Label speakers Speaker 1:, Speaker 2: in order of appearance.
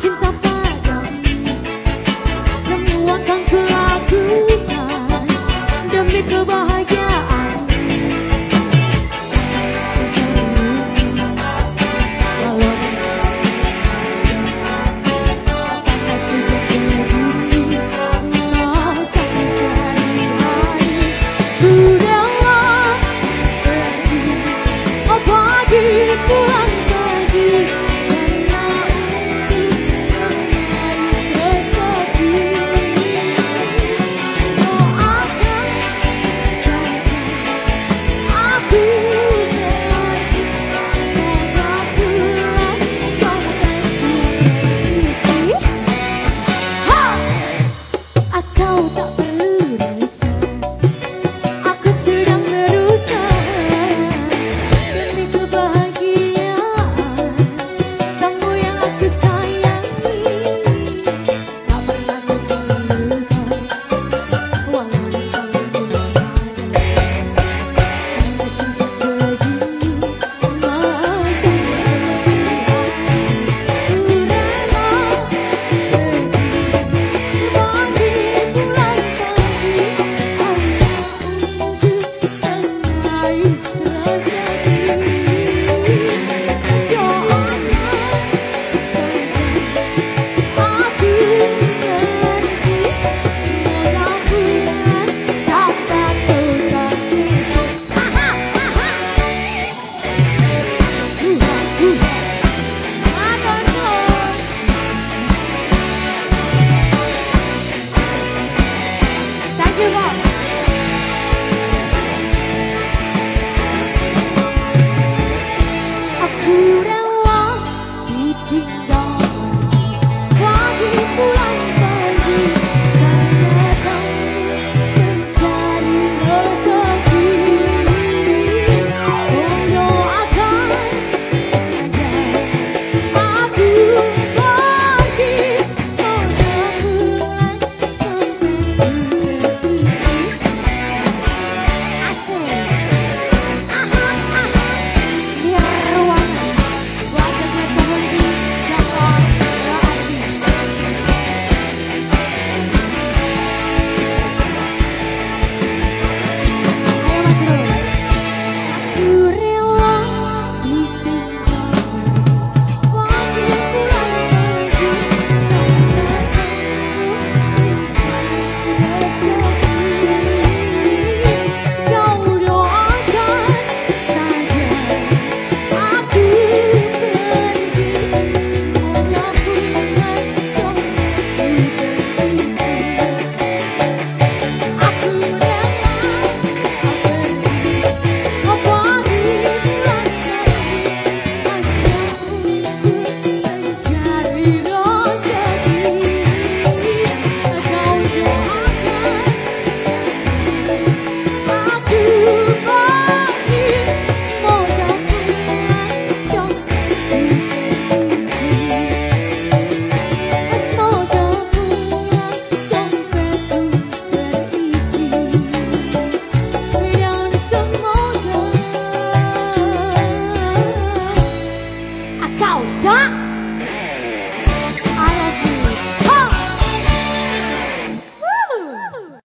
Speaker 1: cinta padamu. Semua akan kulakukan Demi kebahagiaan. 가 오.